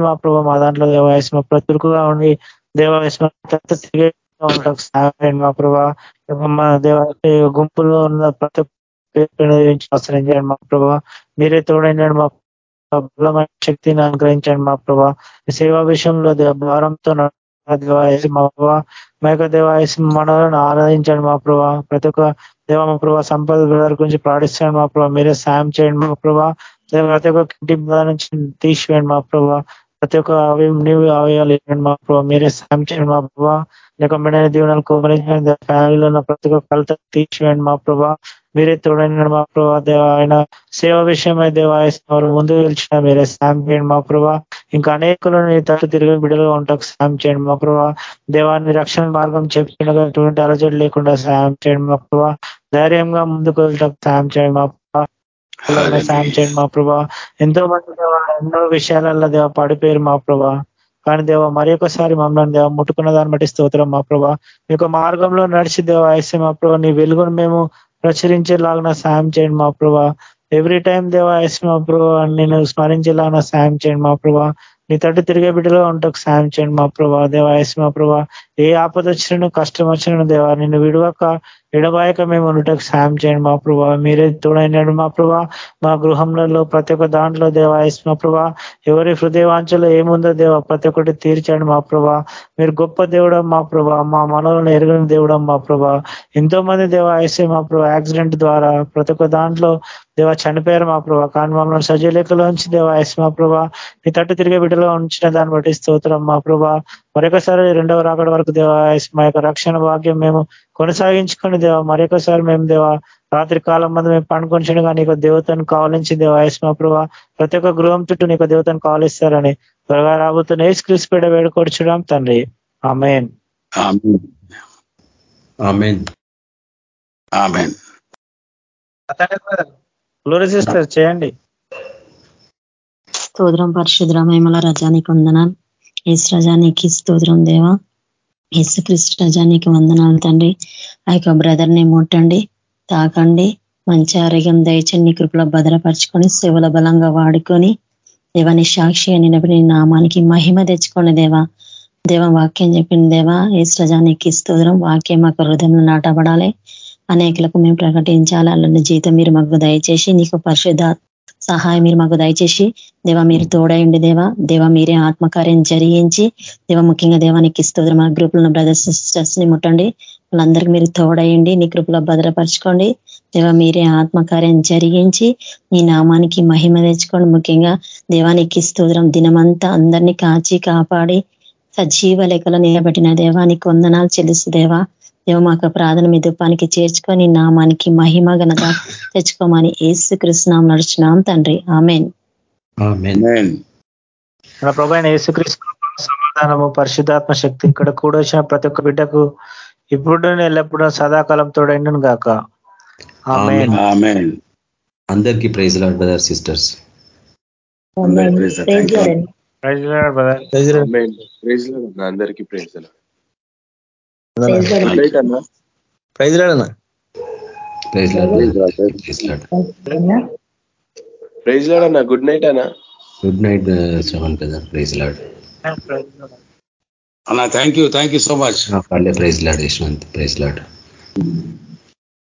మా ప్రభావ మా దాంట్లో దేవాయస్మ ప్రతురుకుగా ఉండి దేవాయస్మ సహాయం మా ప్రభావ మా దేవ గుంపులో ఉన్న ప్రతి అవసరం చేయండి మా ప్రభావ మీరే తోడైనాడు మా బలమైన శక్తిని అనుగ్రహించండి మా ప్రభావ సేవా విషయంలో భారంతో దేవాయసి మా ప్రభావ మా యొక్క దేవాయసి మనలను ఆరాధించండి మా ప్రభా. ప్రతి ఒక్క దేవ మా ప్రభా సంపద బ్రదర్ గురించి ప్రాణిస్తాను మా ప్రభా. మీరే సాయం చేయండి మా ప్రభావ ప్రతి ఒక్క కిడ్నీ నుంచి తీసివేయండి మా ప్రభా. ప్రతి ఒక్క అవి నీవు అవయాలు మా ప్రభా. మీరే సాయం చేయండి మా ప్రభా. లేక మెడైన దీవెనలు కోమరించండి ఫ్యామిలీలో ఉన్న ప్రతి ఒక్క కలత తీసివేయండి మా ప్రభా. మీరే తోడైన మా ప్రభావ దేవ ఆయన సేవ విషయమై దేవాయస్తున్నారు ముందు గెలిచిన మీరే. సాయం చేయండి మా ప్రభావ ఇంకా అనేకులను తట్టు తిరిగి బిడ్డలుగా ఉంటాకు సాయం చేయండి మా ప్రభావ దేవాన్ని రక్షణ మార్గం చెప్తుండగా ఎటువంటి అలజడి లేకుండా సాయం చేయండి మా ప్రభావ ధైర్యంగా ముందుకు వెళ్ళటకు సాయం చేయండి మా ప్రభావ సాయం చేయండి మా ప్రభావ ఎంతో మంది దేవ ఎన్నో విషయాలలో దేవ పడిపోయారు మా ప్రభావ కానీ దేవ మరి ఒకసారి మమ్మల్ని దేవ ముట్టుకున్న దాన్ని బట్టి స్తోత్రం మా ప్రభా. మీ యొక్క మార్గంలో నడిచి దేవ ఐసే మా ప్రభా నీ వెలుగును మేము ప్రచురించేలాగా సాయం చేయండి మా ప్రభా. ఎవ్రీ టైం దేవా ఐస్ మా ప్రభా నేను స్మరించేలాగా సాయం చేయండి మా ప్రభా. నీ తట్టు తిరిగే బిడ్డలో ఉంటకు సాయం చేయండి మా ప్రభా. దేవా ఐస్ మా ప్రభా ఏ ఆపద వచ్చినను కష్టం వచ్చినను దేవా నిన్ను విడవక ఎడబాయక మేము ఉండటకు సాయం చేయండి మా ప్రభా. మీరే తోడైనాడు మా ప్రభా. మా గృహంలో ప్రతి ఒక్క దాంట్లో దేవాయస్ మా ప్రభా. ఎవరి హృదయవాంచలో ఏముందో దేవ ప్రతి ఒక్కటి తీర్చండి మా ప్రభా. మీరు గొప్ప దేవుడం మా ప్రభా. మా మనలను ఎరగని దేవుడం మా ప్రభా. ఎంతో మంది దేవాయసే మా ప్రభా యాక్సిడెంట్ ద్వారా ప్రతి ఒక్క దాంట్లో దేవ చనిపోయారు మా ప్రభా. కానీ మమ్మల్ని సజీలేఖలోంచి దేవాయస్ మా ప్రభా. నీ తట్టు తిరిగే బిడ్డలో ఉంచిన దాన్ని బట్టి స్తోత్రం మా ప్రభా. మరొకసారి రెండవ రాకడ వరకు దేవాయస్ మా యొక్క రక్షణ భాగ్యం మేము కొనసాగించుకొని దేవ. మరొకసారి మేము దేవ రాత్రి కాలం మంది మేము పండుకొని కానీ నీకు దేవతను కావాలించి దేవాయస్ మా ప్రభా ప్రతి ఒక్క గృహం చుట్టూ నీకు దేవతను కావాలిస్తారని త్వరగా రాబోతున్న ఏసు క్రిస్పేట వేడుకొచ్చుడాం తండ్రి. ఆమెన్. సిస్టర్ చేయండి. స్తోత్రం పరిశుద్ర మేమల రజానికి వందనాలు. ఏసు రజానికి స్తోత్రం దేవా. యేసుక్రీస్తు రజానికి వందనాలు తండ్రి. ఆ యొక్క బ్రదర్ని ముట్టండి తాకండి మంచి ఆరోగ్యం దయచండి కృపలో భద్రపరచుకొని సేవల బలంగా వాడుకొని దేవాని సాక్షి అని నామానికి మహిమ తెచ్చుకోండి దేవా. దేవ వాక్యం చెప్పిన దేవా ఏసుజానికి స్తోత్రం. వాక్యం మాకు హృదయంలో నాటబడాలి. అనేకులకు మేము ప్రకటించాలి. అలాంటి జీతం మీరు మాకు దయచేసి నీకు పరిశుద్ధ సహాయం మీరు మాకు దయచేసి. దేవ మీరు తోడయండి దేవా. దేవ మీరే ఆత్మకార్యం జరిగించి. దేవ ముఖ్యంగా దేవానికి స్తోత్రం. మా గ్రూపులో బ్రదర్స్ సిస్టర్స్ని ముట్టండి. వాళ్ళందరికీ మీరు తోడయండి నీ కృపలో భద్రపరచుకోండి. దేవ మీరే ఆత్మకార్యం జరిగించి నీ నామానికి మహిమ తెచ్చుకోండి. ముఖ్యంగా దేవానికి స్తోత్రం. దినమంతా అందరినీ కాచి కాపాడి సజీవ లెక్కలో నిలబెట్టిన దేవానికి వందనాలు చెల్లిస్తు దేవా. దేవ మాకు ప్రార్థన మీ దుప్పానికి చేర్చుకొని నామానికి మహిమ ఘనత తెచ్చుకోమని ఏసు కృష్ణం నడుచున్నాం తండ్రి. ఆమెన్. మన ప్రభు యేసుకృష్ణ సమాధానము పరిశుద్ధాత్మ శక్తి ఇక్కడ కూడా వచ్చిన ప్రతి ఒక్క బిడ్డకు ఇప్పుడు ఎల్లప్పుడూ సదాకాలం తోడైండును గాక. ఆమె ఆమేన్. ఆమేన్. అందరికీ ప్రైజ్ లాడ్ బ్రదర్ సిస్టర్స్. అందరికీ. ప్రైజ్ ఆమేన్. ప్రైజ్ లార్డ్ అన్న? అందరికీ ప్రైజ్ లాడ్ అన్న? గుడ్ నైట్ అన్న. Good night Shravan brother praise Lord అన్న thank you thank you so much పర్లే praise Lord Yashwanth praise Lord